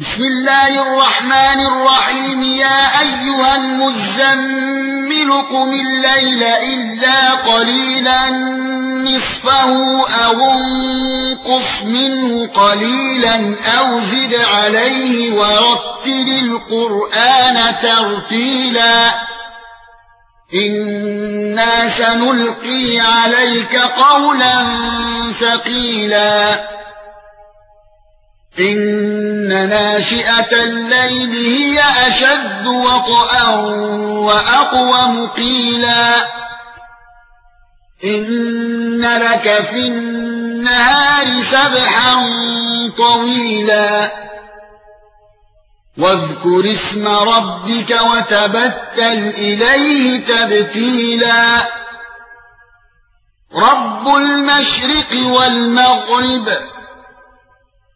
بسم الله الرحمن الرحيم. يا أيها المزمل قم الليل إلا قليلا نصفه أو انقص منه قليلا أو زد عليه ورتل القرآن ترتيلا. إنا سنلقي عليك قولا ثقيلا. إن ناشئة الليل هي أشد وطئا واقوم قيلا إن لك في النهار سبحا طويلا. واذكر اسم ربك وتبتل إليه تبتيلا. رب المشرق والمغرب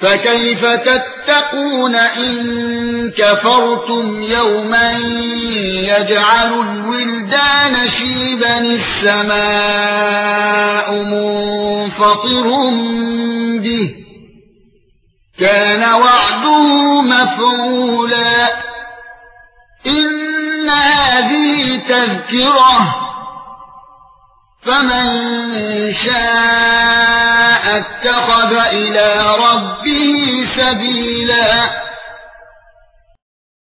فَكَيْفَ تَتَّقُونَ إِن كَفَرْتُمْ يَوْمًا يَجْعَلُ الْوِلْدَانَ شِيبًا السَّمَاءُ مُنفَطِرٌ بِهِ كَانَ وَعْدُهُ مَفْعُولًا إِنَّ هَذِهِ تَذْكِرَةٌ فَمَن شَاءَ اتَّخَذَ إِلَى رَبِّهِ سَبِيلًا.